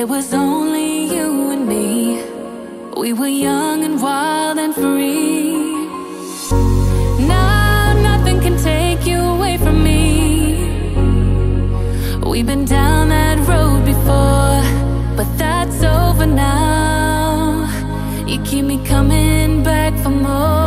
It was only you and me. We were young and wild and free. Now nothing can take you away from me. We've been down that road before, but that's over now. You keep me coming back for more.